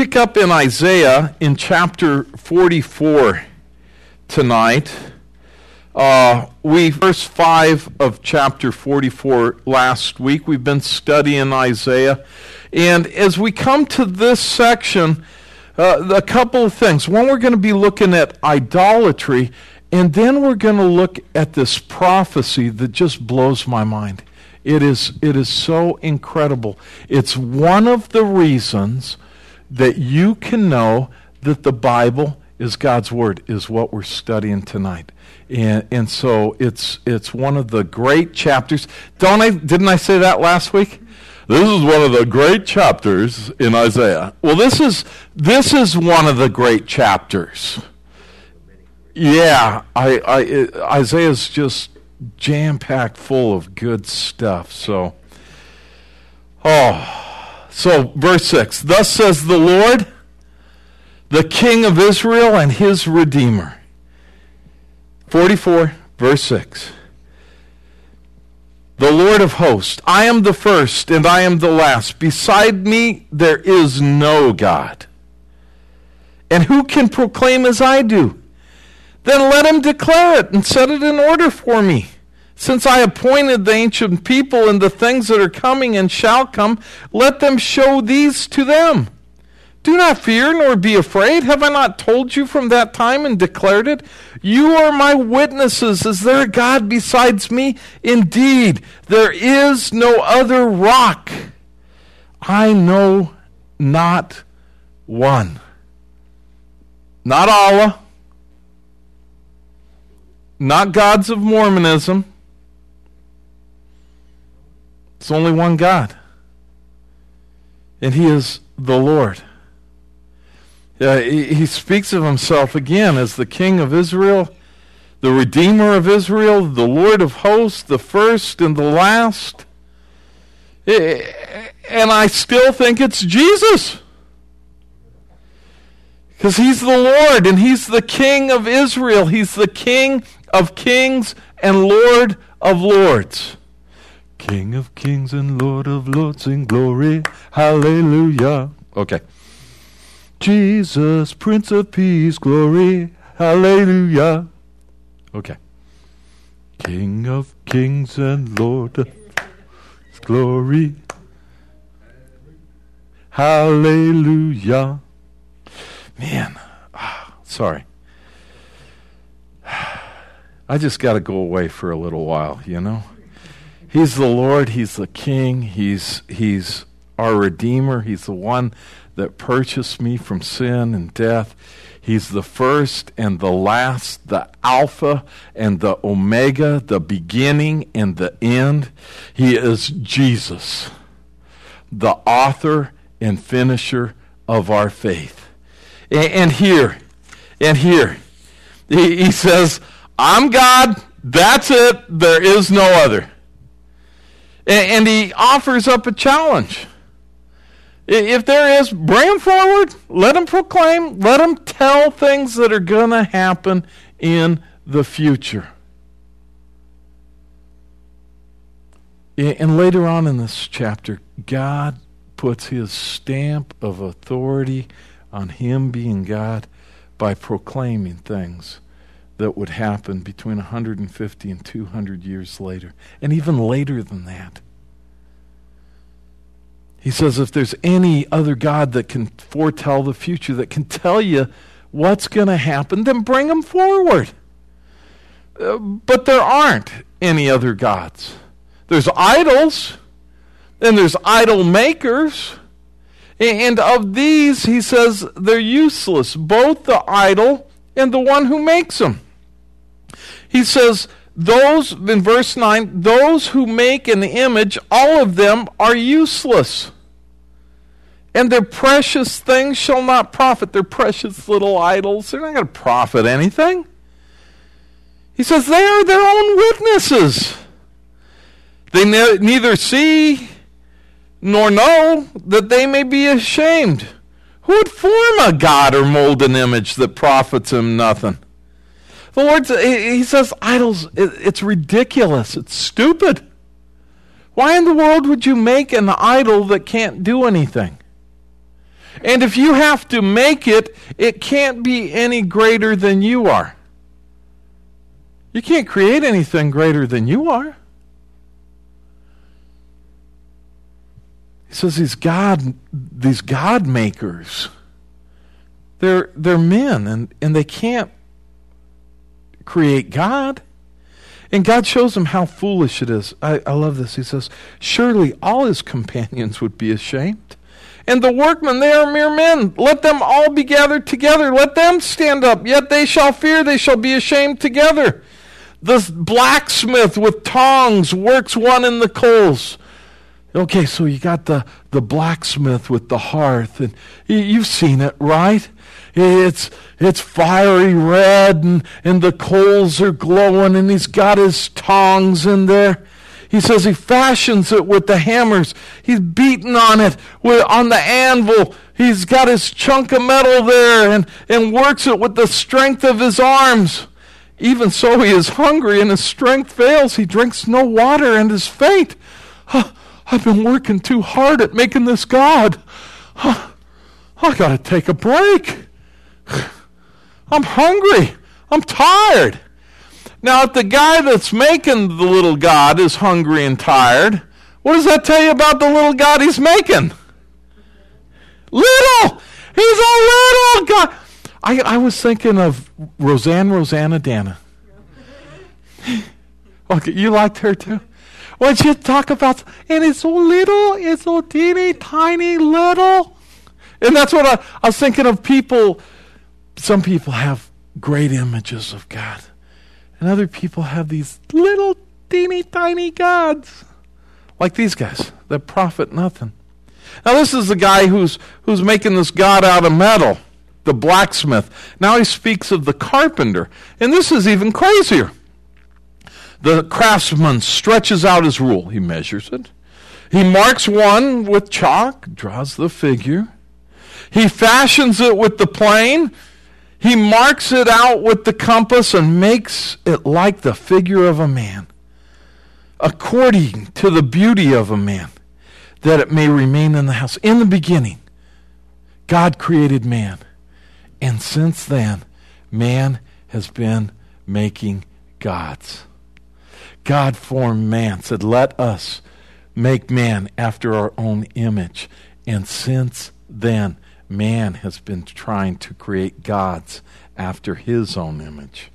pick up in Isaiah in chapter 44 tonight. Uh, we verse 5 of chapter 44 last week. We've been studying Isaiah. And as we come to this section, uh, a couple of things. One, we're going to be looking at idolatry, and then we're going to look at this prophecy that just blows my mind. It is, it is so incredible. It's one of the reasons that you can know that the Bible is God's Word, is what we're studying tonight. And, and so it's, it's one of the great chapters. Don't I, didn't I say that last week? This is one of the great chapters in Isaiah. Well, this is, this is one of the great chapters. Yeah, I, I, Isaiah's just jam packed full of good stuff. So, oh, so verse 6 Thus says the Lord, the King of Israel and his Redeemer. 44, verse 6. The Lord of hosts, I am the first and I am the last. Beside me there is no God. And who can proclaim as I do? Then let him declare it and set it in order for me. Since I appointed the ancient people and the things that are coming and shall come, let them show these to them. Do not fear nor be afraid. Have I not told you from that time and declared it? You are my witnesses. Is there a God besides me? Indeed, there is no other rock. I know not one. Not Allah. Not gods of Mormonism. It's only one God. And He is the Lord. Uh, he, he speaks of himself again as the King of Israel, the Redeemer of Israel, the Lord of hosts, the first and the last. And I still think it's Jesus. Because he's the Lord and he's the King of Israel. He's the King of kings and Lord of lords. King of kings and Lord of lords in glory. Hallelujah. Okay. Jesus, Prince of Peace, glory, hallelujah. Okay. King of kings and Lord of glory, hallelujah. Man, ah, sorry. I just got to go away for a little while, you know? He's the Lord, He's the King, He's, he's our Redeemer, He's the one that purchased me from sin and death. He's the first and the last, the Alpha and the Omega, the beginning and the end. He is Jesus, the author and finisher of our faith. And, here, and here, he, says, I'm God, that's it, there is no other. And, he offers up a challenge. If there is, bring them forward. Let them proclaim. Let them tell things that are going to happen in the future. And later on in this chapter, God puts his stamp of authority on him being God by proclaiming things that would happen between 150 and 200 years later, and even later than that. He says, if there's any other God that can foretell the future, that can tell you what's going to happen, then bring them forward. Uh, but there aren't any other gods. There's idols, and there's idol makers. And of these, he says, they're useless, both the idol and the one who makes them. He says, those, in verse 9, those who make an image, all of them are useless. And their precious things shall not profit. Their precious little idols, they're not going to profit anything. He says they are their own witnesses. They ne- neither see nor know that they may be ashamed. Who would form a god or mold an image that profits him nothing? The Lord, he says, idols, it's ridiculous. It's stupid. Why in the world would you make an idol that can't do anything? And if you have to make it, it can't be any greater than you are. You can't create anything greater than you are. He says these God these God makers, they're they're men and, and they can't create God. And God shows him how foolish it is. I, I love this. He says, Surely all his companions would be ashamed. And the workmen, they are mere men. Let them all be gathered together. Let them stand up. Yet they shall fear, they shall be ashamed together. The blacksmith with tongs works one in the coals. Okay, so you got the, the blacksmith with the hearth, and you've seen it, right? It's, it's fiery red, and, and the coals are glowing, and he's got his tongs in there. He says he fashions it with the hammers. He's beating on it with, on the anvil. He's got his chunk of metal there and, and works it with the strength of his arms. Even so, he is hungry and his strength fails. He drinks no water and is faint. Huh, I've been working too hard at making this God. Huh, I got to take a break. I'm hungry. I'm tired. Now, if the guy that's making the little God is hungry and tired, what does that tell you about the little God he's making? Little! He's a little God. I, I was thinking of Roseanne Roseannadanna. okay, you liked her too? When she talk about, and it's so little, it's so teeny tiny little. And that's what I, I was thinking of people. Some people have great images of God. And other people have these little teeny tiny gods. Like these guys that profit nothing. Now this is the guy who's who's making this god out of metal, the blacksmith. Now he speaks of the carpenter. And this is even crazier. The craftsman stretches out his rule. He measures it. He marks one with chalk, draws the figure. He fashions it with the plane, he marks it out with the compass and makes it like the figure of a man, according to the beauty of a man, that it may remain in the house. In the beginning, God created man. And since then, man has been making gods. God formed man, said, Let us make man after our own image. And since then, man has been trying to create gods after his own image.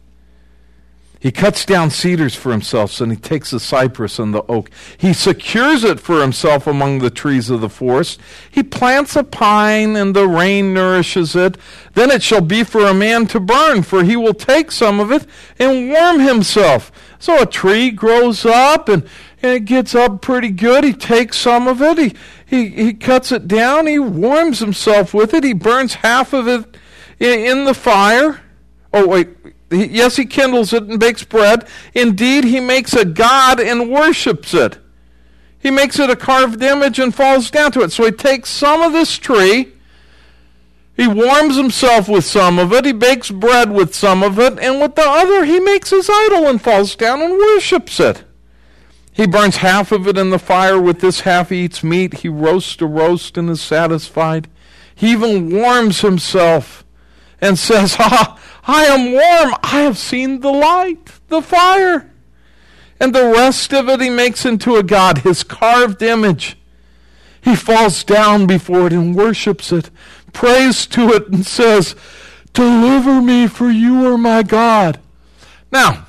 He cuts down cedars for himself, and he takes the cypress and the oak. He secures it for himself among the trees of the forest. He plants a pine, and the rain nourishes it. Then it shall be for a man to burn, for he will take some of it and warm himself. So a tree grows up, and, and it gets up pretty good. He takes some of it. He, he, he cuts it down. He warms himself with it. He burns half of it in, in the fire. Oh, wait. He, yes, he kindles it and bakes bread. Indeed, he makes a god and worships it. He makes it a carved image and falls down to it. So he takes some of this tree. He warms himself with some of it. He bakes bread with some of it. And with the other, he makes his idol and falls down and worships it. He burns half of it in the fire. With this half, he eats meat. He roasts a roast and is satisfied. He even warms himself and says, Ah, I am warm. I have seen the light, the fire. And the rest of it he makes into a god, his carved image. He falls down before it and worships it, prays to it, and says, Deliver me, for you are my God. Now,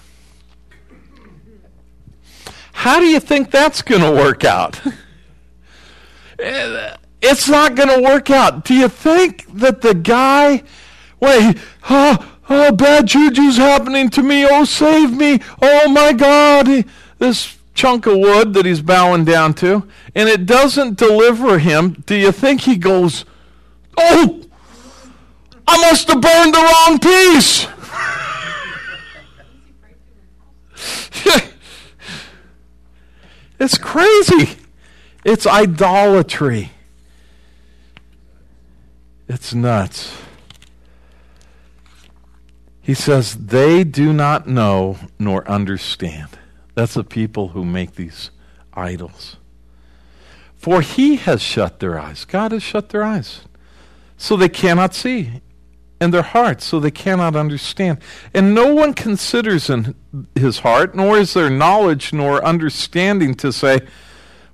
how do you think that's going to work out? it's not going to work out. Do you think that the guy, wait, oh, oh, bad juju's happening to me. Oh, save me. Oh, my God. This chunk of wood that he's bowing down to, and it doesn't deliver him. Do you think he goes, oh, I must have burned the wrong piece? It's crazy. It's idolatry. It's nuts. He says, they do not know nor understand. That's the people who make these idols. For he has shut their eyes. God has shut their eyes. so they cannot see, and their hearts, so they cannot understand. And no one considers in his heart, nor is there knowledge nor understanding to say,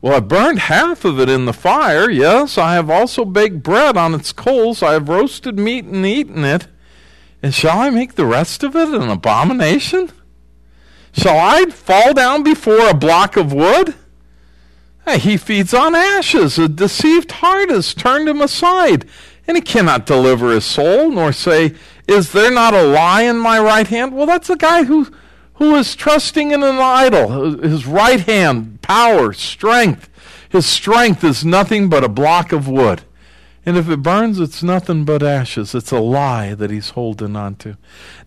Well, I burned half of it in the fire. Yes, I have also baked bread on its coals. I have roasted meat and eaten it. And shall I make the rest of it an abomination? Shall I fall down before a block of wood? He feeds on ashes. A deceived heart has turned him aside, and he cannot deliver his soul, nor say, Is there not a lie in my right hand? Well, that's a guy who, who is trusting in an idol. His right hand, power, strength. His strength is nothing but a block of wood. And if it burns, it's nothing but ashes. It's a lie that he's holding on to.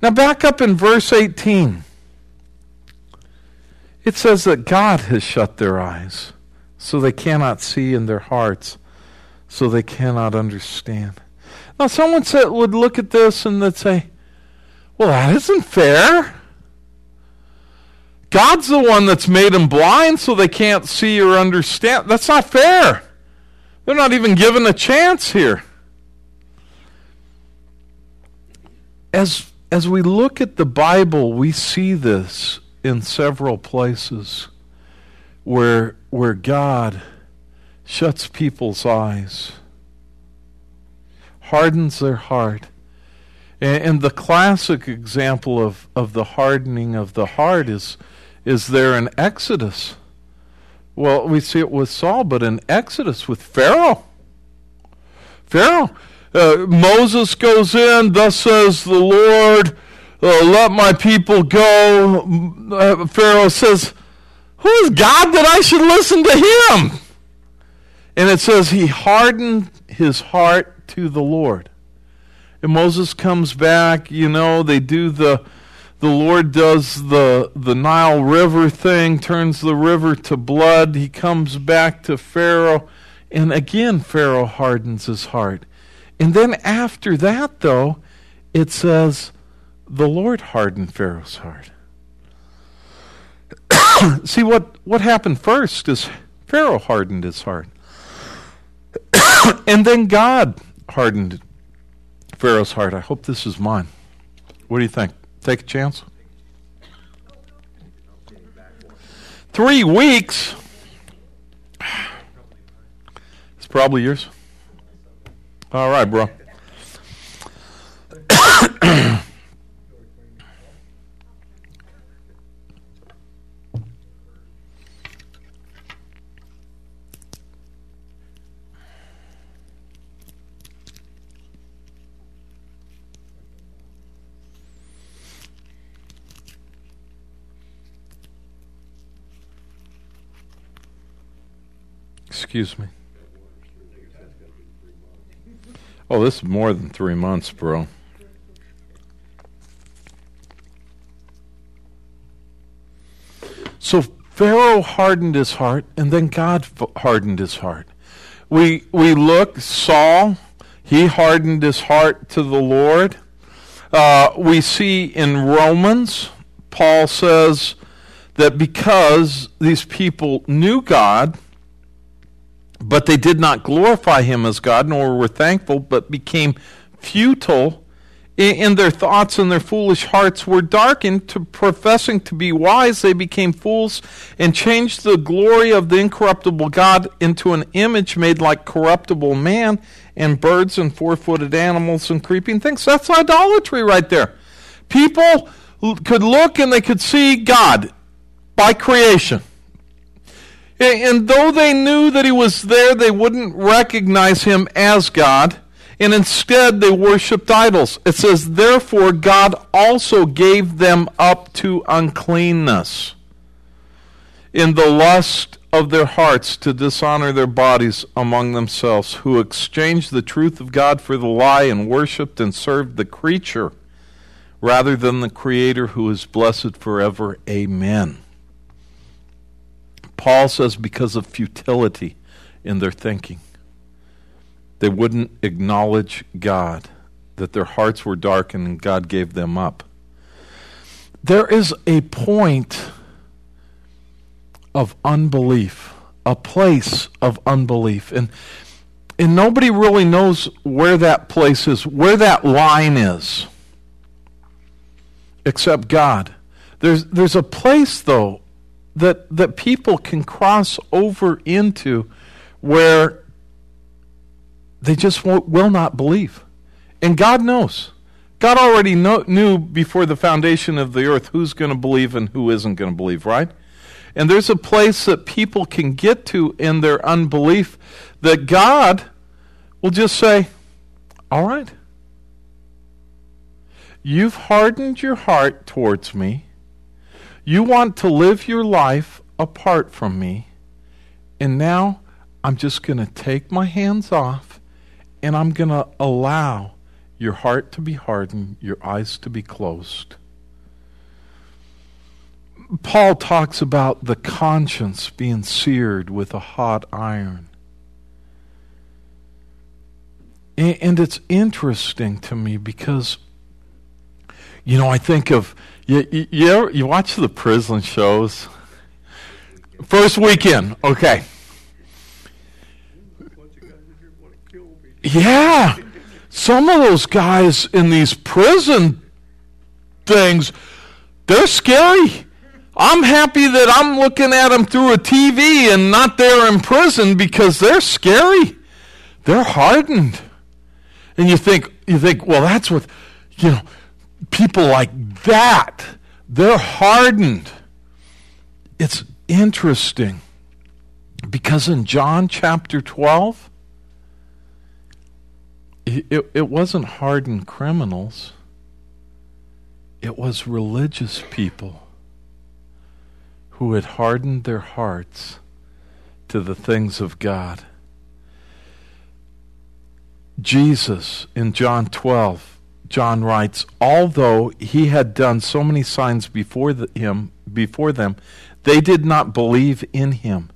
Now, back up in verse 18. It says that God has shut their eyes so they cannot see in their hearts, so they cannot understand. Now, someone said, would look at this and they'd say, well, that isn't fair. God's the one that's made them blind so they can't see or understand. That's not fair. They're not even given a chance here. As, as we look at the Bible, we see this in several places where, where God shuts people's eyes, hardens their heart. And, and the classic example of, of the hardening of the heart is, is there in Exodus. Well, we see it with Saul, but in Exodus with Pharaoh. Pharaoh. Uh, Moses goes in, thus says the Lord, uh, let my people go. Uh, Pharaoh says, who is God that I should listen to him? And it says he hardened his heart to the Lord. And Moses comes back, you know, they do the the Lord does the the Nile River thing, turns the river to blood. He comes back to Pharaoh, and again Pharaoh hardens his heart. And then after that though, it says the Lord hardened Pharaoh's heart. See, what, what happened first is Pharaoh hardened his heart. and then God hardened Pharaoh's heart. I hope this is mine. What do you think? Take a chance? Three weeks. It's probably yours. All right, bro. Excuse me. Oh, this is more than three months, bro. So Pharaoh hardened his heart, and then God hardened his heart. We we look Saul, he hardened his heart to the Lord. Uh, we see in Romans, Paul says that because these people knew God, but they did not glorify him as God, nor were thankful, but became futile in their thoughts and their foolish hearts were darkened to professing to be wise. They became fools and changed the glory of the incorruptible god into an image made like corruptible man and birds and four-footed animals and creeping things. That's idolatry right there. People could look and they could see god by creation and though they knew that he was there, they wouldn't recognize him as God, and instead they worshipped idols. It says, Therefore God also gave them up to uncleanness in the lust of their hearts to dishonor their bodies among themselves, who exchanged the truth of God for the lie and worshipped and served the creature rather than the Creator who is blessed forever. Amen. Paul says because of futility in their thinking. They wouldn't acknowledge God, that their hearts were darkened and God gave them up. There is a point of unbelief, a place of unbelief. And and nobody really knows where that place is, where that line is, except God. There's, there's a place, though, that, that people can cross over into where they just will not believe. And God knows. God already know, knew before the foundation of the earth who's going to believe and who isn't going to believe, right? And there's a place that people can get to in their unbelief that God will just say, All right. You've hardened your heart towards me. You want to live your life apart from me. And now I'm just going to take my hands off and I'm going to allow your heart to be hardened, your eyes to be closed. Paul talks about the conscience being seared with a hot iron. And it's interesting to me because, you know, I think of, you, you, you, ever, you watch the prison shows? First weekend, okay. Yeah. Some of those guys in these prison things, they're scary. I'm happy that I'm looking at them through a TV and not there in prison because they're scary. They're hardened. And you think, you think, well, that's what, you know, people like that, they're hardened. It's interesting because in John chapter 12, it, it wasn't hardened criminals, it was religious people who had hardened their hearts to the things of God. Jesus in John 12, John writes, although he had done so many signs before the, him, before them, they did not believe in him,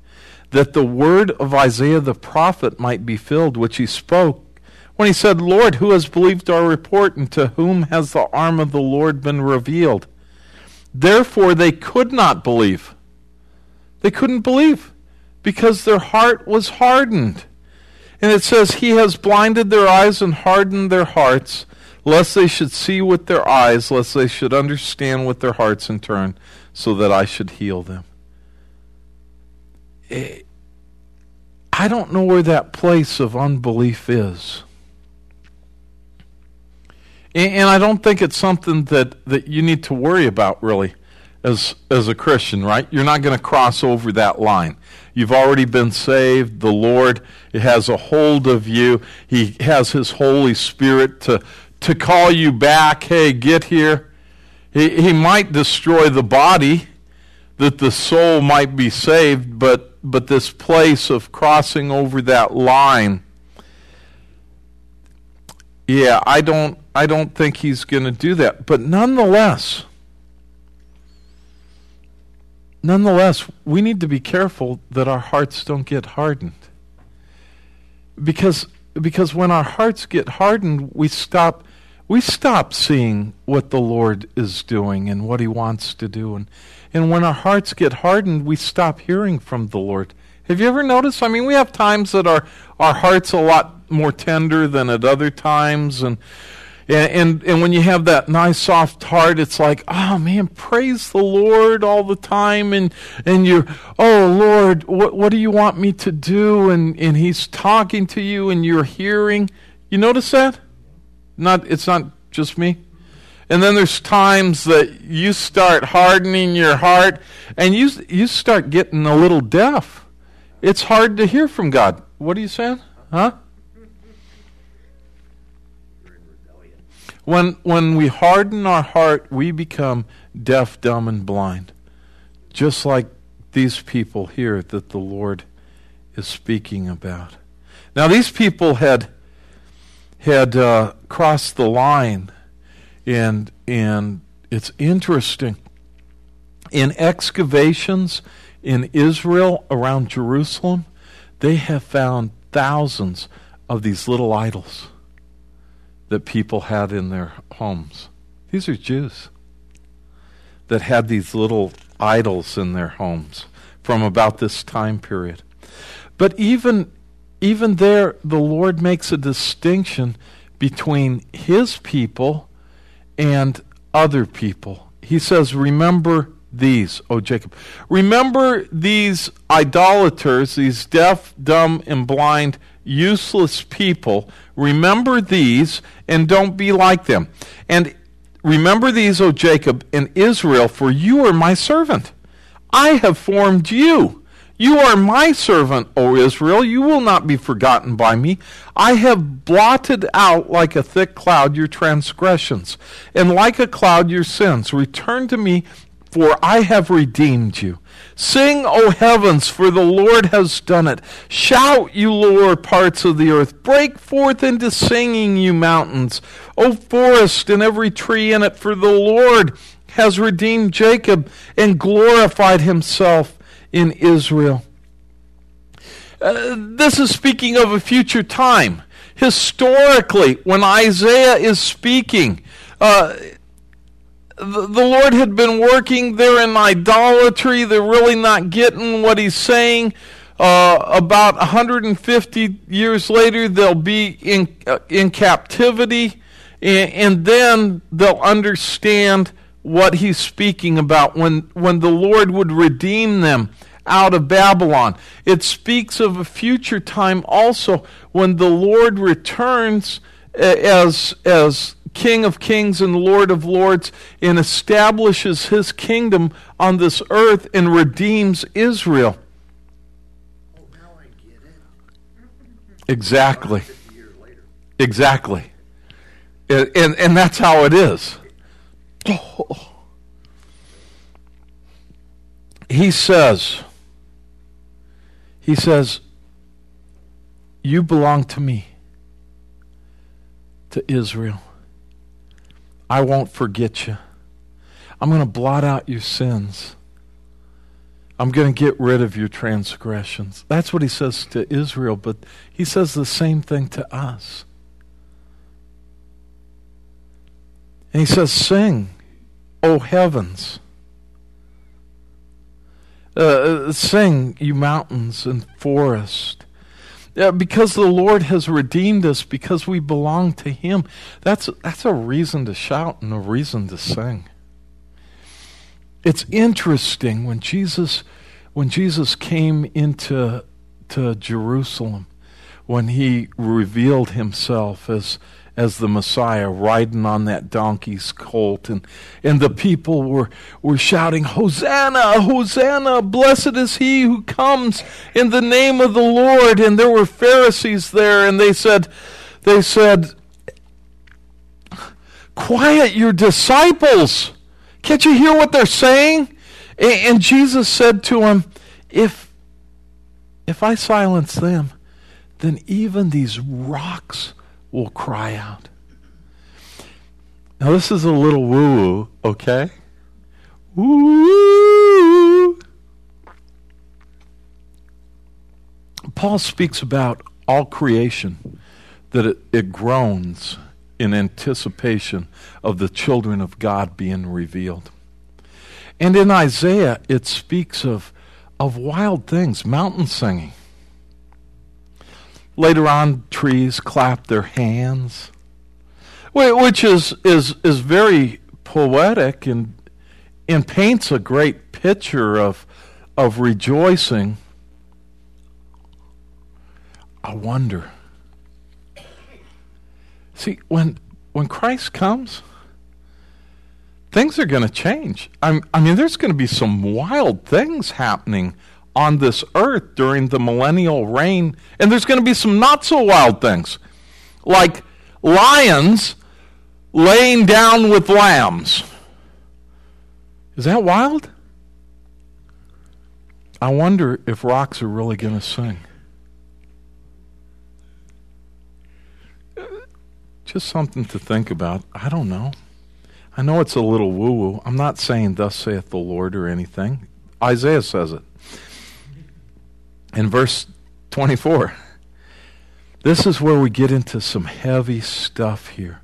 that the word of Isaiah the prophet might be filled, which he spoke when he said, Lord, who has believed our report, and to whom has the arm of the Lord been revealed? Therefore, they could not believe. They couldn't believe because their heart was hardened. And it says, He has blinded their eyes and hardened their hearts, lest they should see with their eyes, lest they should understand with their hearts in turn, so that I should heal them. Eh, I don't know where that place of unbelief is. And I don't think it's something that, that you need to worry about really as as a Christian, right? You're not going to cross over that line. You've already been saved. The Lord has a hold of you. He has his Holy Spirit to to call you back, "Hey, get here." He he might destroy the body that the soul might be saved, but but this place of crossing over that line yeah, I don't I don't think he's going to do that. But nonetheless, nonetheless, we need to be careful that our hearts don't get hardened. Because because when our hearts get hardened, we stop we stop seeing what the Lord is doing and what he wants to do and and when our hearts get hardened, we stop hearing from the Lord. Have you ever noticed? I mean, we have times that our our heart's a lot more tender than at other times and and, and, and when you have that nice soft heart, it's like, oh man, praise the Lord all the time, and and you're, oh Lord, what what do you want me to do? And and He's talking to you, and you're hearing. You notice that? Not, it's not just me. And then there's times that you start hardening your heart, and you you start getting a little deaf. It's hard to hear from God. What are you saying? Huh? When, when we harden our heart, we become deaf, dumb, and blind. Just like these people here that the Lord is speaking about. Now, these people had, had uh, crossed the line, and, and it's interesting. In excavations in Israel around Jerusalem, they have found thousands of these little idols that people had in their homes. These are Jews that had these little idols in their homes from about this time period. But even even there, the Lord makes a distinction between his people and other people. He says, Remember these, O Jacob. Remember these idolaters, these deaf, dumb, and blind, useless people. Remember these and don't be like them. And remember these, O Jacob and Israel, for you are my servant. I have formed you. You are my servant, O Israel. You will not be forgotten by me. I have blotted out like a thick cloud your transgressions, and like a cloud your sins. Return to me, for I have redeemed you. Sing, O heavens, for the Lord has done it. Shout, you lower parts of the earth. Break forth into singing, you mountains. O forest and every tree in it, for the Lord has redeemed Jacob and glorified himself in Israel. Uh, this is speaking of a future time. Historically, when Isaiah is speaking, uh, the, Lord had been working there in idolatry. They're really not getting what he's saying. Uh, about 150 years later, they'll be in, uh, in captivity, and, and, then they'll understand what he's speaking about when, when the Lord would redeem them out of Babylon. It speaks of a future time also when the Lord returns eh, as, as King of kings and Lord of lords and establishes his kingdom on this earth and redeems Israel. Now I get it. Exactly. 50 years later. Exactly. And, and, and that's how it is. He says, he says, You belong to me, to Israel. I won't forget you. I'm going to blot out your sins. I'm going to get rid of your transgressions. That's what he says to Israel, but he says the same thing to us. And he says, Sing, O heavens. Uh, uh, sing, you mountains and forest. Because the Lord has redeemed us, because we belong to Him. That's, that's a reason to shout and a reason to sing. It's interesting when Jesus, when Jesus came into to Jerusalem, when He revealed Himself as as the Messiah riding on that donkey's colt. And, and the people were, were shouting, Hosanna, Hosanna, blessed is he who comes in the name of the Lord. And there were Pharisees there, and they said, they said, Quiet your disciples. Can't you hear what they're saying? And, and Jesus said to him, If if I silence them, then even these rocks will cry out. Now, this is a little woo woo, okay? Woo! Paul speaks about all creation, that it, it groans in anticipation of the children of God being revealed. And in Isaiah, it speaks of, of wild things, mountain singing. Later on, trees clap their hands, which is, is, is very poetic and, and paints a great picture of, of rejoicing. I wonder. See, when, when Christ comes, things are going to change. I'm, I mean, there's going to be some wild things happening on this earth during the millennial reign. And there's going to be some not so wild things, like lions laying down with lambs. Is that wild? I wonder if rocks are really going to sing. Just something to think about. I don't know. I know it's a little woo woo. I'm not saying, Thus saith the Lord or anything. Isaiah says it in verse 24. This is where we get into some heavy stuff here.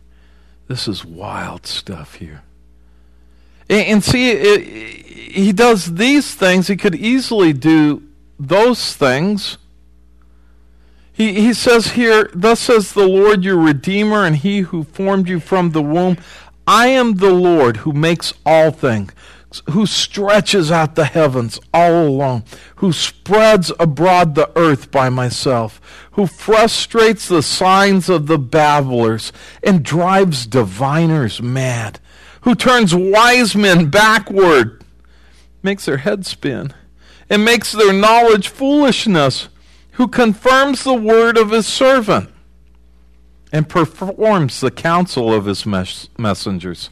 This is wild stuff here. And, and see, it, he does these things. He could easily do those things. He, he says here, Thus says the Lord your Redeemer, and he who formed you from the womb. I am the Lord who makes all things, who stretches out the heavens all alone, who spreads abroad the earth by myself, who frustrates the signs of the babblers and drives diviners mad, who turns wise men backward, makes their heads spin, and makes their knowledge foolishness who confirms the word of his servant and performs the counsel of his mes- messengers,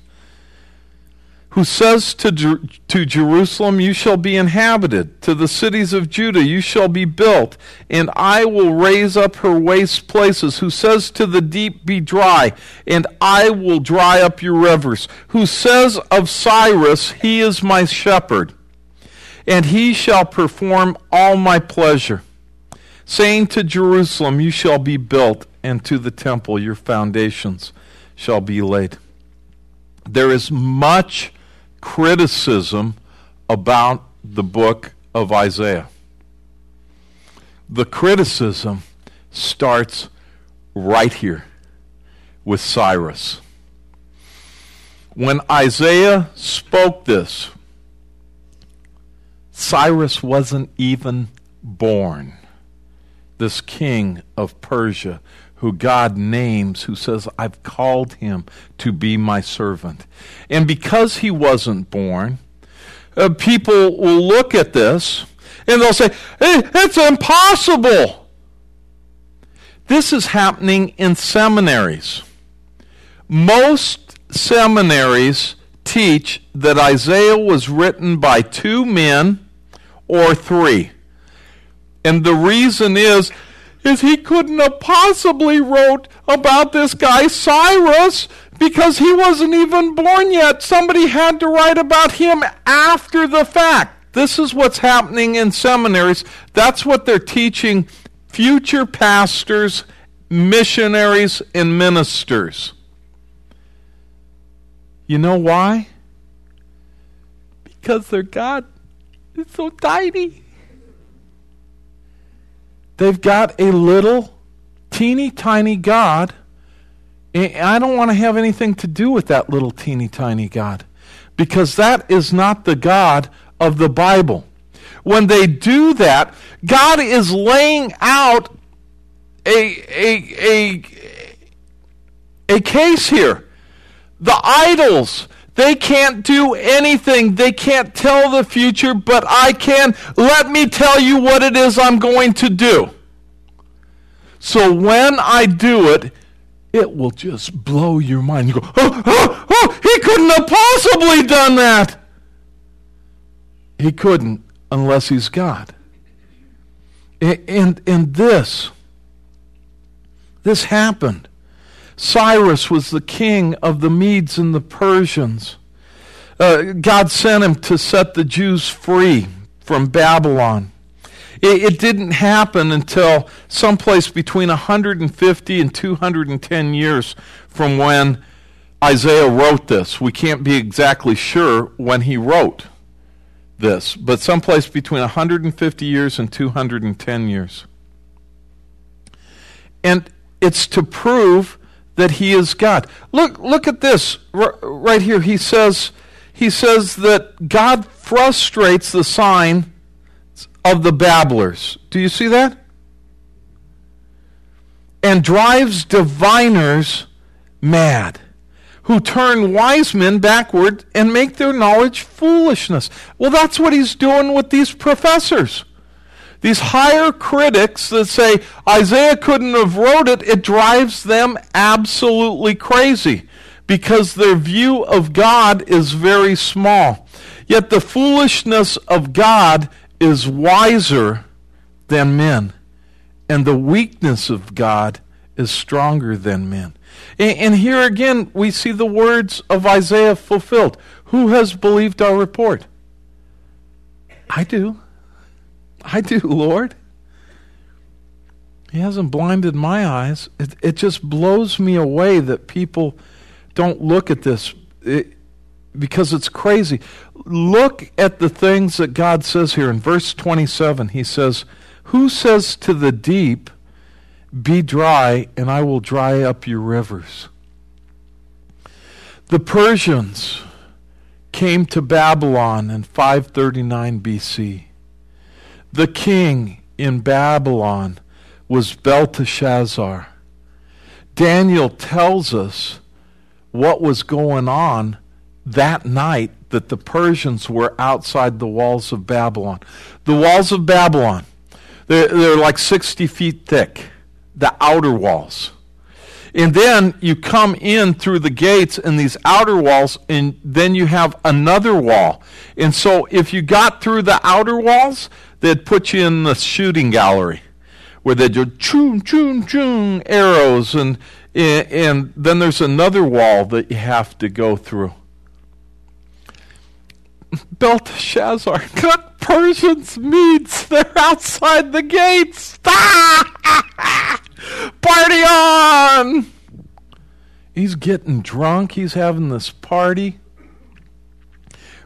who says to, Jer- to Jerusalem, You shall be inhabited, to the cities of Judah, You shall be built, and I will raise up her waste places, who says to the deep, Be dry, and I will dry up your rivers, who says of Cyrus, He is my shepherd, and he shall perform all my pleasure saying to Jerusalem, You shall be built, and to the temple your foundations shall be laid. There is much criticism about the book of Isaiah. The criticism starts right here with Cyrus. When Isaiah spoke this, Cyrus wasn't even born this king of Persia who God names, who says, I've called him to be my servant. And because he wasn't born, uh, people will look at this and they'll say, hey, it's impossible. This is happening in seminaries. Most seminaries teach that Isaiah was written by two men or three. And the reason is is he couldn't have possibly wrote about this guy Cyrus because he wasn't even born yet. Somebody had to write about him after the fact. This is what's happening in seminaries. That's what they're teaching future pastors, missionaries, and ministers. You know why? Because their God is so tiny. They've got a little, teeny tiny God. And I don't want to have anything to do with that little, teeny tiny God because that is not the God of the Bible. When they do that, God is laying out a, a, a, a case here. The idols, they can't do anything. They can't tell the future, but I can. Let me tell you what it is I'm going to do. So when I do it, it will just blow your mind. You go, oh, oh, oh, he couldn't have possibly done that. He couldn't unless he's God. And, and this, this happened. Cyrus was the king of the Medes and the Persians. Uh, God sent him to set the Jews free from Babylon. It, it didn't happen until someplace between 150 and 210 years from when Isaiah wrote this. We can't be exactly sure when he wrote this, but someplace between 150 years and 210 years. And it's to prove that he is God. Look, look at this right here. He says, he says that God frustrates the sign of the babblers. Do you see that? And drives diviners mad, who turn wise men backward and make their knowledge foolishness. Well, that's what he's doing with these professors. These higher critics that say Isaiah couldn't have wrote it, it drives them absolutely crazy because their view of God is very small. Yet the foolishness of God is wiser than men, and the weakness of God is stronger than men. And, here again, we see the words of Isaiah fulfilled. Who has believed our report? I do. I do, Lord. He hasn't blinded my eyes. It, it just blows me away that people don't look at this it, because it's crazy. Look at the things that God says here. In verse 27, he says, Who says to the deep, Be dry, and I will dry up your rivers. The Persians came to Babylon in 539 BC. The king in Babylon was Belteshazzar. Daniel tells us what was going on that night that the Persians were outside the walls of Babylon. The walls of Babylon, they're, they're like 60 feet thick, the outer walls. And then you come in through the gates and these outer walls, and then you have another wall. And so if you got through the outer walls, they'd put you in the shooting gallery where they do choom, choom, choom arrows. And, and then there's another wall that you have to go through. Belteshazzar got Persians, Medes, they're outside the gates. Party on! He's getting drunk. He's having this party.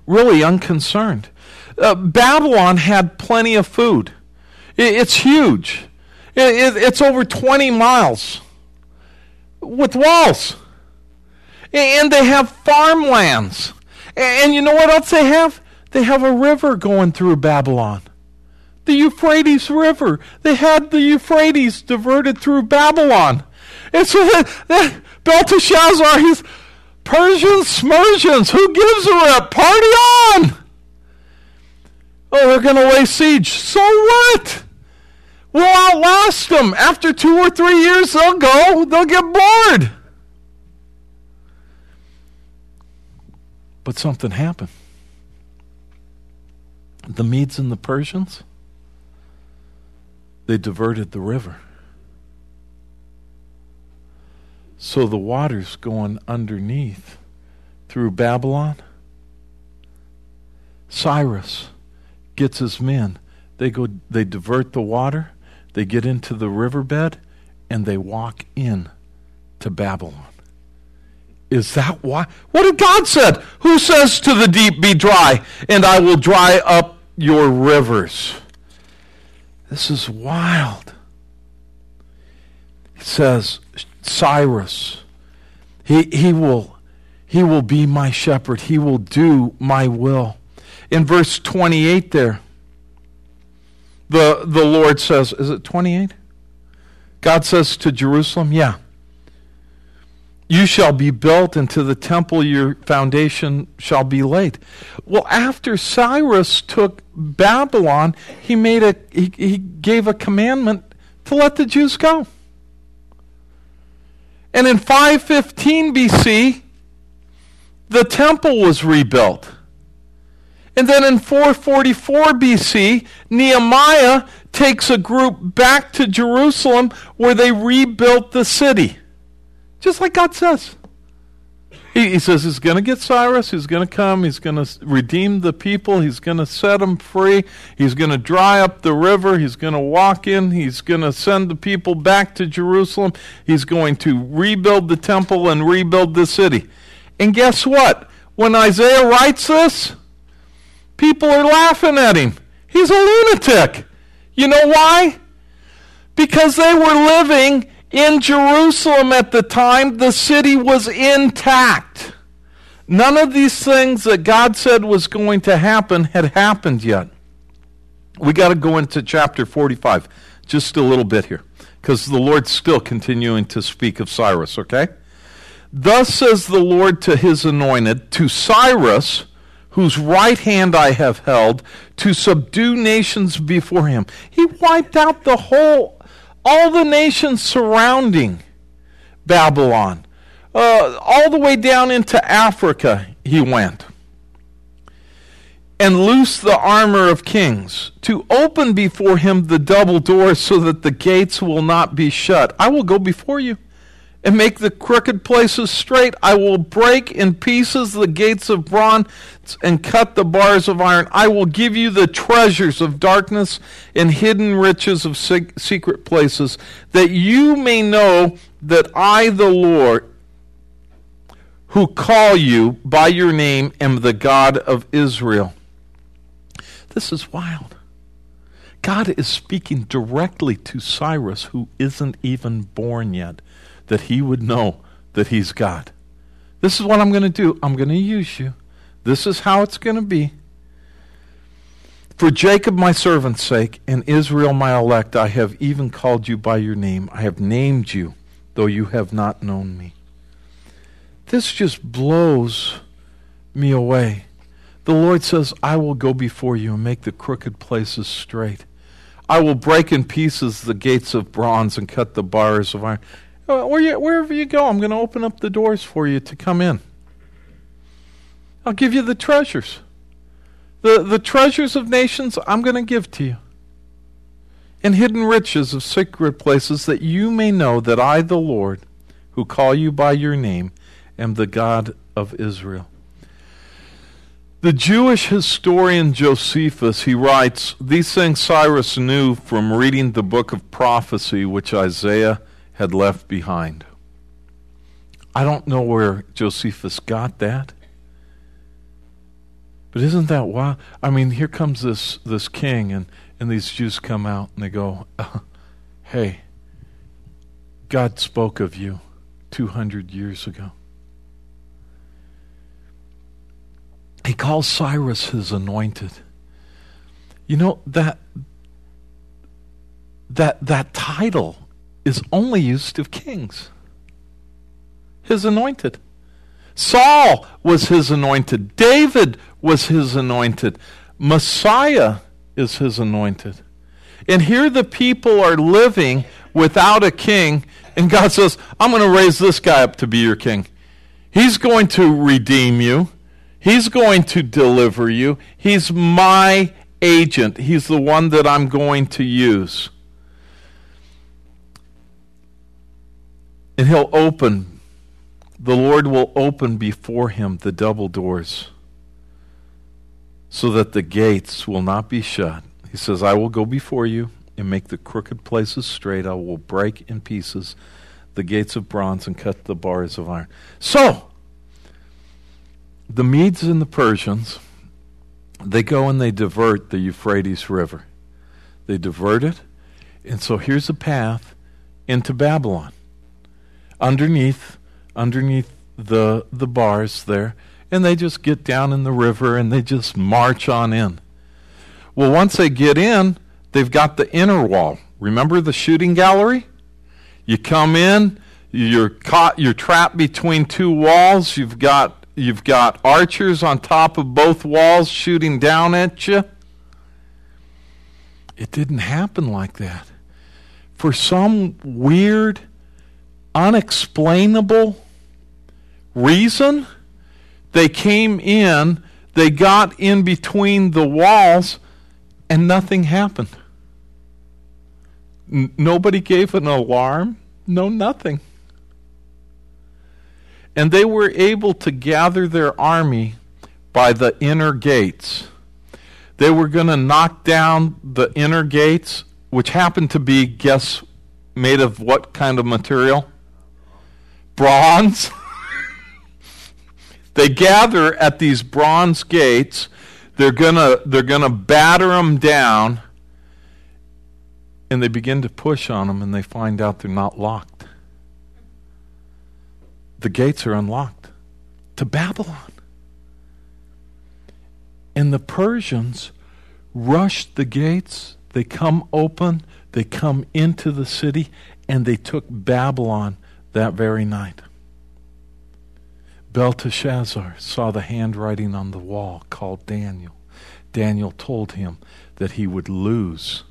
Really unconcerned. Uh, Babylon had plenty of food. It, it's huge. It, it, it's over 20 miles with walls. And they have farmlands. And you know what else they have? They have a river going through Babylon the Euphrates River. They had the Euphrates diverted through Babylon. And so that, that Belteshazzar, he's Persians, Smersians, who gives a rip? Party on! Oh, they're going to lay siege. So what? We'll outlast them. After two or three years, they'll go. They'll get bored. But something happened. The Medes and the Persians, they diverted the river. So the water's going underneath through Babylon. Cyrus gets his men. They go they divert the water, they get into the riverbed, and they walk in to Babylon. Is that why? What did God said? Who says to the deep, Be dry, and I will dry up your rivers? This is wild. He says, Cyrus, he, he, will, he will be my shepherd. He will do my will. In verse 28 there, the, the Lord says, is it 28? God says to Jerusalem, yeah. You shall be built, and to the temple your foundation shall be laid. Well, after Cyrus took Babylon, he made a he, he gave a commandment to let the Jews go. And in 515 BC, the temple was rebuilt. And then in 444 BC, Nehemiah takes a group back to Jerusalem where they rebuilt the city. Just like God says. He, he says he's going to get Cyrus. He's going to come. He's going to redeem the people. He's going to set them free. He's going to dry up the river. He's going to walk in. He's going to send the people back to Jerusalem. He's going to rebuild the temple and rebuild the city. And guess what? When Isaiah writes this, people are laughing at him. He's a lunatic. You know why? Because they were living in Jerusalem at the time, the city was intact. None of these things that God said was going to happen had happened yet. We got to go into chapter 45 just a little bit here because the Lord's still continuing to speak of Cyrus, okay? Thus says the Lord to his anointed, to Cyrus, whose right hand I have held, to subdue nations before him. He wiped out the whole all the nations surrounding Babylon. Uh, all the way down into Africa he went. And loosed the armor of kings, to open before him the double doors so that the gates will not be shut. I will go before you and make the crooked places straight. I will break in pieces the gates of bronze and cut the bars of iron. I will give you the treasures of darkness and hidden riches of secret places, that you may know that I, the Lord, who call you by your name, am the God of Israel. This is wild. God is speaking directly to Cyrus, who isn't even born yet, that he would know that he's God. This is what I'm going to do. I'm going to use you. This is how it's going to be. For Jacob my servant's sake and Israel my elect, I have even called you by your name. I have named you, though you have not known me. This just blows me away. The Lord says, I will go before you and make the crooked places straight. I will break in pieces the gates of bronze and cut the bars of iron. Uh, you, wherever you go, I'm going to open up the doors for you to come in. I'll give you the treasures. The, the treasures of nations I'm going to give to you. And hidden riches of secret places that you may know that I, the Lord, who call you by your name, am the God of Israel. The Jewish historian Josephus, he writes, These things Cyrus knew from reading the book of prophecy which Isaiah had left behind. I don't know where Josephus got that. But isn't that wild? I mean, here comes this, this king, and, and these Jews come out and they go, uh, Hey, God spoke of you 200 years ago. He calls Cyrus his anointed. You know that that that title is only used of kings. His anointed. Saul was his anointed. David was his anointed. Messiah is his anointed. And here the people are living without a king, and God says, I'm going to raise this guy up to be your king. He's going to redeem you, he's going to deliver you. He's my agent, he's the one that I'm going to use. And he'll open the Lord will open before him the double doors so that the gates will not be shut. He says, I will go before you and make the crooked places straight. I will break in pieces the gates of bronze and cut the bars of iron. So, the Medes and the Persians, they go and they divert the Euphrates River. They divert it, and so here's a path into Babylon. Underneath underneath the the bars there, and they just get down in the river and they just march on in. Well, once they get in, they've got the inner wall. Remember the shooting gallery? You come in, you're caught, you're trapped between two walls. You've got you've got archers on top of both walls shooting down at you. It didn't happen like that. For some weird, unexplainable reason? They came in, they got in between the walls, and nothing happened. N- nobody gave an alarm, no, nothing. And they were able to gather their army by the inner gates. They were going to knock down the inner gates, which happened to be, guess, made of what kind of material? Bronze. They gather at these bronze gates. They're gonna they're gonna batter them down, and they begin to push on them, and they find out they're not locked. The gates are unlocked to Babylon, and the Persians rush the gates. They come open. They come into the city, and they took Babylon that very night. Belteshazzar saw the handwriting on the wall called Daniel. Daniel told him that he would lose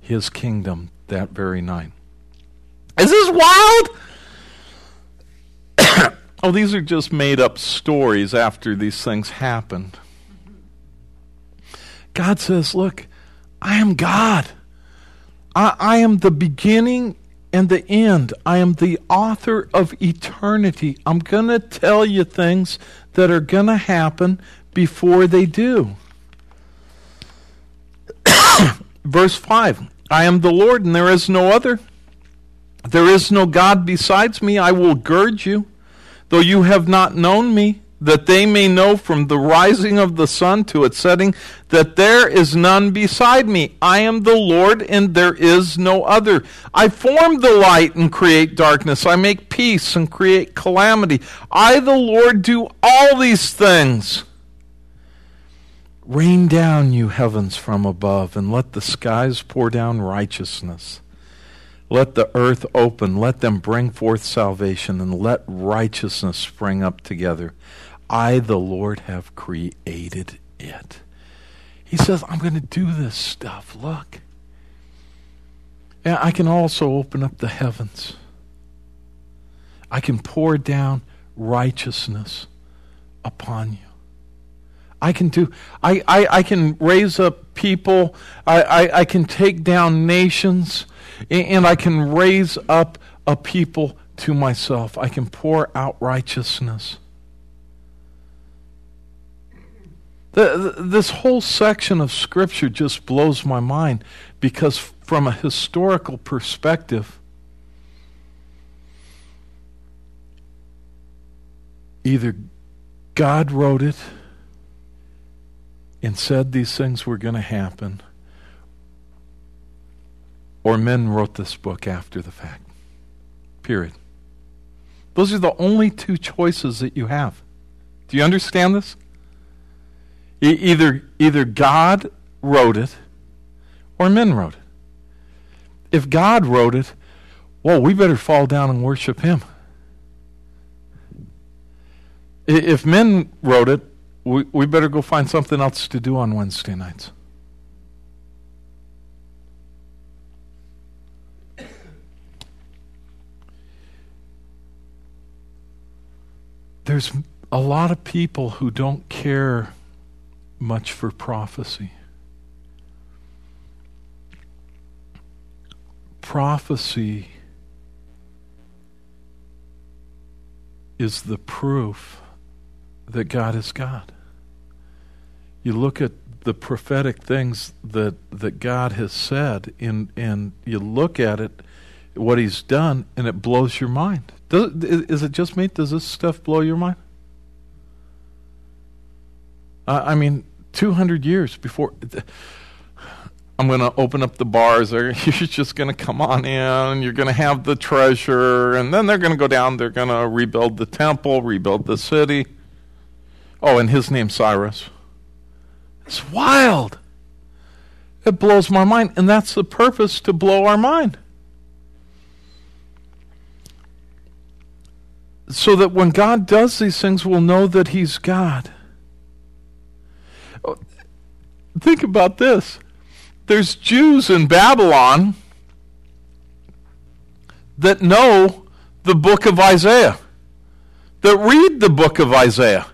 his kingdom that very night. Is this wild? oh, these are just made up stories after these things happened. God says, Look, I am God. I, I am the beginning and the end. I am the author of eternity. I'm going to tell you things that are going to happen before they do. Verse 5 I am the Lord, and there is no other. There is no God besides me. I will gird you. Though you have not known me, that they may know from the rising of the sun to its setting that there is none beside me. I am the Lord, and there is no other. I form the light and create darkness. I make peace and create calamity. I, the Lord, do all these things. Rain down, you heavens from above, and let the skies pour down righteousness. Let the earth open, let them bring forth salvation, and let righteousness spring up together. I, the Lord, have created it. He says, I'm going to do this stuff. Look. And I can also open up the heavens. I can pour down righteousness upon you. I can do I, I, I can raise up people, I, I, I can take down nations, and I can raise up a people to myself. I can pour out righteousness. The, this whole section of Scripture just blows my mind because, from a historical perspective, either God wrote it and said these things were going to happen, or men wrote this book after the fact. Period. Those are the only two choices that you have. Do you understand this? E- either, either God wrote it or men wrote it. If God wrote it, well, we better fall down and worship Him. If men wrote it, we, we better go find something else to do on Wednesday nights. There's a lot of people who don't care much for prophecy. Prophecy is the proof that God is God. You look at the prophetic things that, that God has said, and, and you look at it, what He's done, and it blows your mind. Does, is it just me? Does this stuff blow your mind? Uh, I mean, 200 years before. I'm going to open up the bars. You're just going to come on in. You're going to have the treasure. And then they're going to go down. They're going to rebuild the temple, rebuild the city. Oh, and his name's Cyrus. It's wild. It blows my mind. And that's the purpose to blow our mind. So that when God does these things, we'll know that He's God. Think about this. There's Jews in Babylon that know the book of Isaiah, that read the book of Isaiah.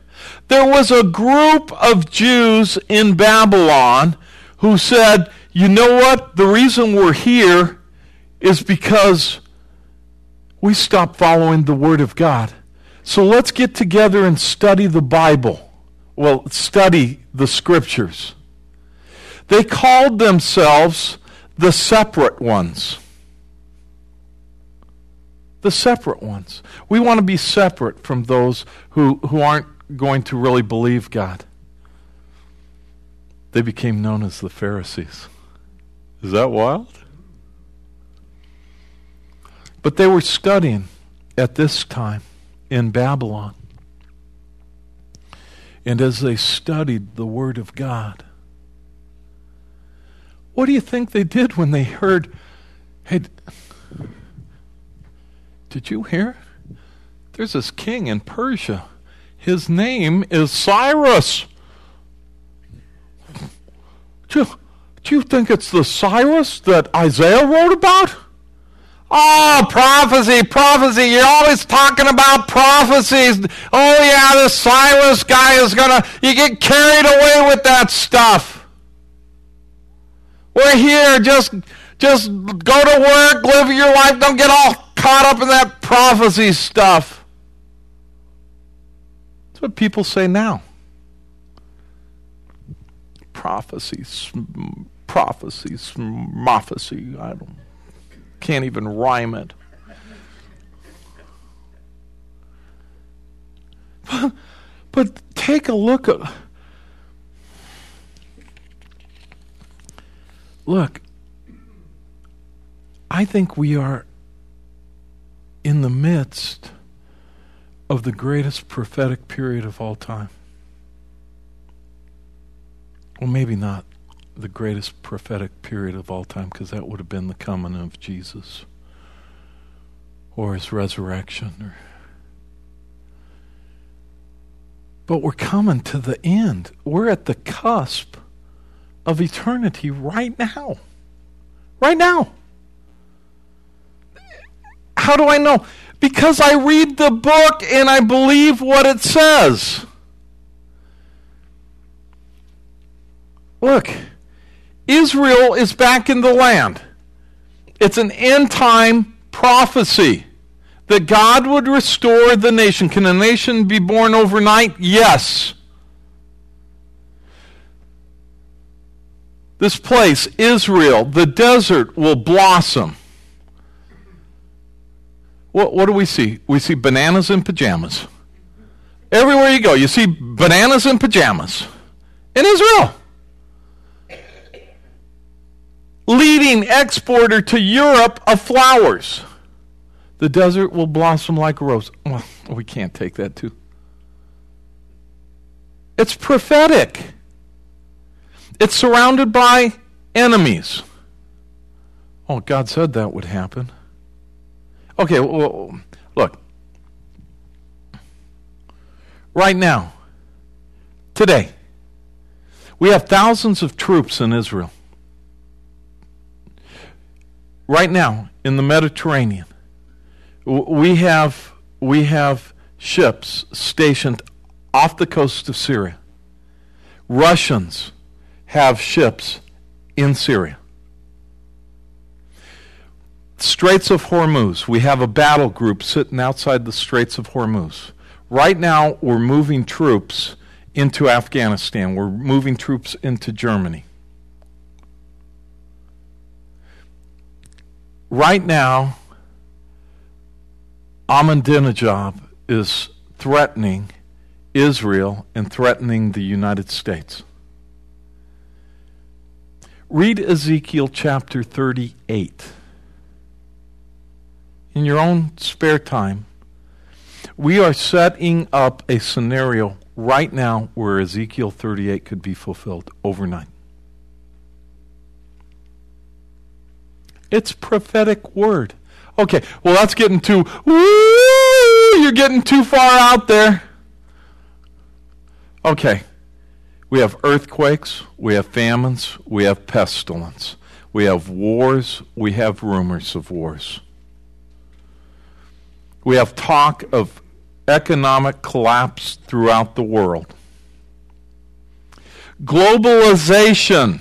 There was a group of Jews in Babylon who said, you know what? The reason we're here is because we stopped following the Word of God. So let's get together and study the Bible. Well, study the Scriptures. They called themselves the separate ones. The separate ones. We want to be separate from those who, who aren't going to really believe God. They became known as the Pharisees. Is that wild? But they were studying at this time in Babylon. And as they studied the Word of God, what do you think they did when they heard, hey, did you hear? There's this king in Persia. His name is Cyrus. Do you, do you think it's the Cyrus that Isaiah wrote about? Oh, prophecy, prophecy. You're always talking about prophecies. Oh, yeah, this Cyrus guy is going to, you get carried away with that stuff. We're here. Just, just go to work, live your life. Don't get all caught up in that prophecy stuff. That's what people say now. Prophecy, prophecies, prophecy. I don't can't even rhyme it. But take a look at. Look, I think we are in the midst of the greatest prophetic period of all time. Well, maybe not the greatest prophetic period of all time, because that would have been the coming of Jesus or his resurrection. Or but we're coming to the end. We're at the cusp of eternity right now. Right now. How do I know? Because I read the book and I believe what it says. Look, Israel is back in the land. It's an end time prophecy that God would restore the nation. Can a nation be born overnight? Yes. This place, Israel, the desert will blossom. What, what do we see? We see bananas and pajamas. Everywhere you go, you see bananas and pajamas in Israel. Leading exporter to Europe of flowers. The desert will blossom like a rose. Well, we can't take that too. It's prophetic. It's surrounded by enemies. Oh, God said that would happen. Okay, well, look. Right now, today, we have thousands of troops in Israel. Right now, in the Mediterranean, we have, we have ships stationed off the coast of Syria. Russians have ships in Syria. Straits of Hormuz, we have a battle group sitting outside the Straits of Hormuz. Right now, we're moving troops into Afghanistan, we're moving troops into Germany. Right now, Ahmadinejad is threatening Israel and threatening the United States. Read Ezekiel chapter 38 in your own spare time. We are setting up a scenario right now where Ezekiel 38 could be fulfilled overnight. It's prophetic word. Okay, well, that's getting too, woo, you're getting too far out there. Okay, we have earthquakes, we have famines, we have pestilence, we have wars, we have rumors of wars. We have talk of economic collapse throughout the world. Globalization,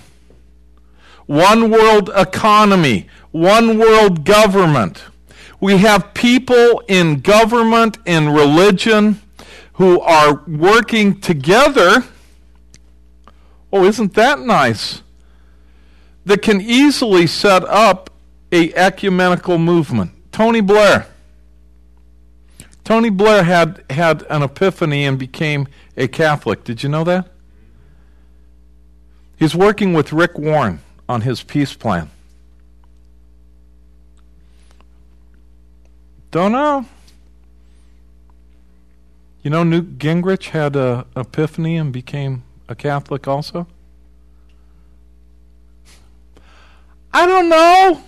one world economy, one world government. We have people in government in religion who are working together. Oh, isn't that nice? That can easily set up a ecumenical movement. Tony Blair Tony Blair had, had an epiphany and became a Catholic. Did you know that? He's working with Rick Warren on his peace plan. Don't know. You know, Newt Gingrich had an epiphany and became a Catholic also? I don't know.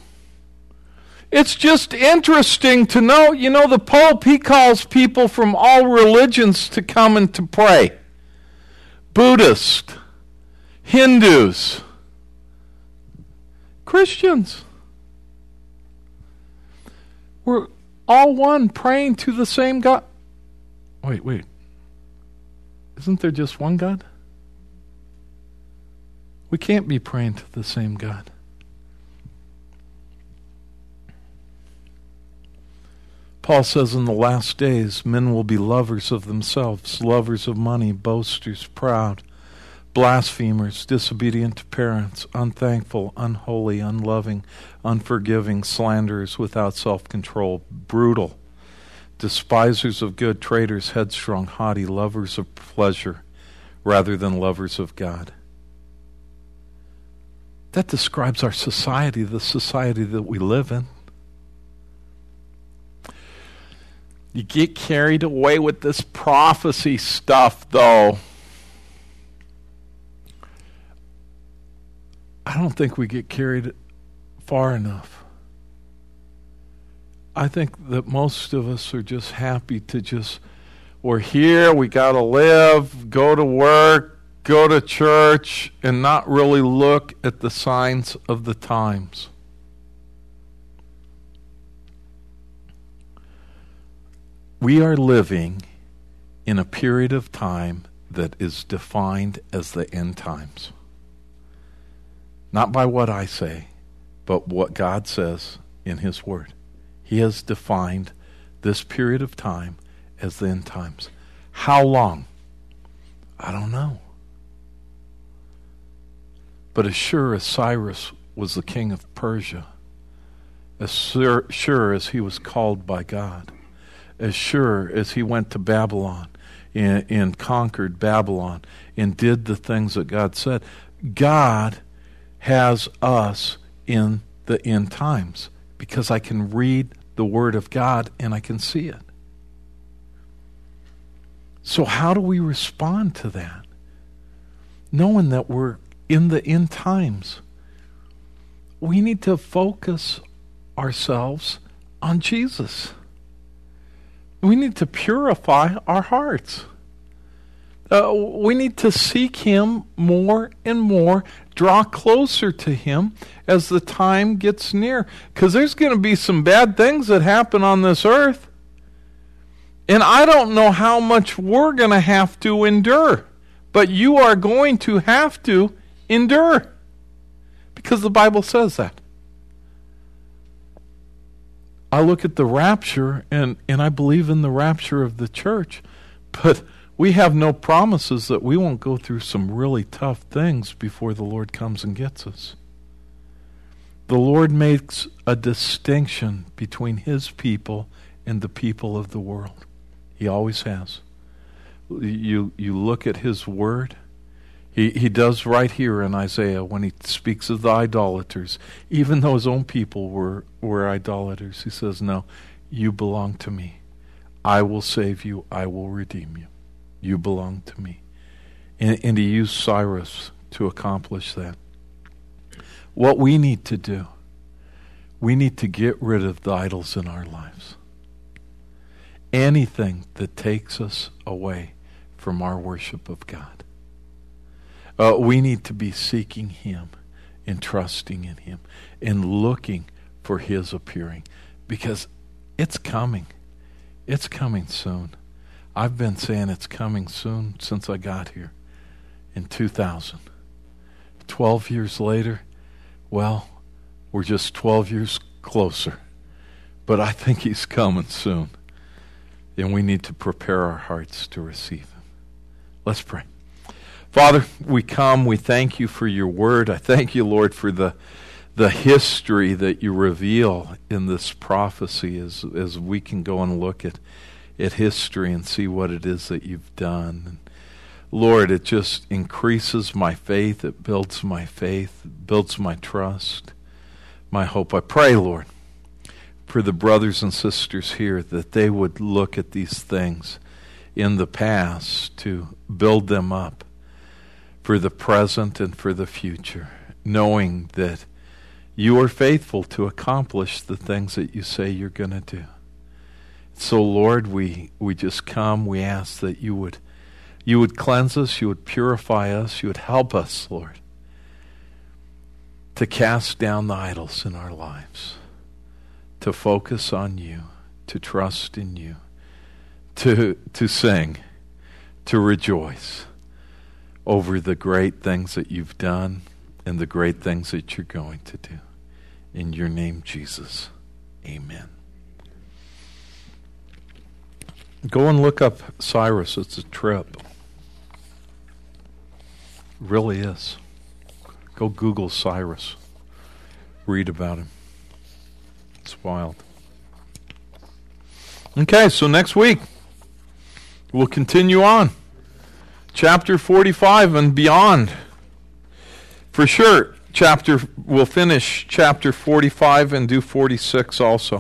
It's just interesting to know, you know, the Pope, he calls people from all religions to come and to pray. Buddhist, Hindus, Christians. We're all one praying to the same God. Wait, wait. Isn't there just one God? We can't be praying to the same God. Paul says in the last days, men will be lovers of themselves, lovers of money, boasters, proud, blasphemers, disobedient to parents, unthankful, unholy, unloving, unforgiving, slanderers, without self control, brutal despisers of good, traitors, headstrong, haughty, lovers of pleasure rather than lovers of God. That describes our society, the society that we live in. You get carried away with this prophecy stuff, though. I don't think we get carried far enough. I think that most of us are just happy to just, we're here, we got to live, go to work, go to church, and not really look at the signs of the times. We are living in a period of time that is defined as the end times. Not by what I say, but what God says in His Word. He has defined this period of time as the end times. How long? I don't know. But as sure as Cyrus was the king of Persia, as sure, as he was called by God, as sure as he went to Babylon and, and conquered Babylon and did the things that God said, God has us in the end times because I can read the Word of God and I can see it. So, how do we respond to that? Knowing that we're in the end times, we need to focus ourselves on Jesus. We need to purify our hearts. Uh, we need to seek Him more and more, draw closer to Him as the time gets near. Because there's going to be some bad things that happen on this earth. And I don't know how much we're going to have to endure. But you are going to have to endure. Because the Bible says that. I look at the rapture and, and I believe in the rapture of the church, but we have no promises that we won't go through some really tough things before the Lord comes and gets us. The Lord makes a distinction between His people and the people of the world. He always has. You, you look at His Word, he, he does right here in Isaiah when he speaks of the idolaters. Even though his own people were, were idolaters, he says, No, you belong to me. I will save you. I will redeem you. You belong to me. And, and he used Cyrus to accomplish that. What we need to do, we need to get rid of the idols in our lives. Anything that takes us away from our worship of God. Uh, we need to be seeking Him and trusting in Him and looking for His appearing because it's coming. It's coming soon. I've been saying it's coming soon since I got here in 2000. 12 years later, well, we're just 12 years closer. But I think He's coming soon. And we need to prepare our hearts to receive Him. Let's pray. Father, we come, we thank you for your word. I thank you, Lord, for the the history that you reveal in this prophecy as as we can go and look at at history and see what it is that you've done. Lord, it just increases my faith, it builds my faith, it builds my trust, my hope. I pray, Lord, for the brothers and sisters here that they would look at these things in the past to build them up for the present and for the future, knowing that you are faithful to accomplish the things that you say you're going to do. So, Lord, we, we just come. We ask that you would, you would cleanse us, you would purify us, you would help us, Lord, to cast down the idols in our lives, to focus on you, to trust in you, to, to sing, to rejoice over the great things that you've done and the great things that you're going to do. In your name, Jesus. Amen. Go and look up Cyrus. It's a trip. Really is. Go Google Cyrus. Read about him. It's wild. Okay, so next week we'll continue on. Chapter 45 and beyond. For sure, chapter we'll finish chapter 45 and do 46 also.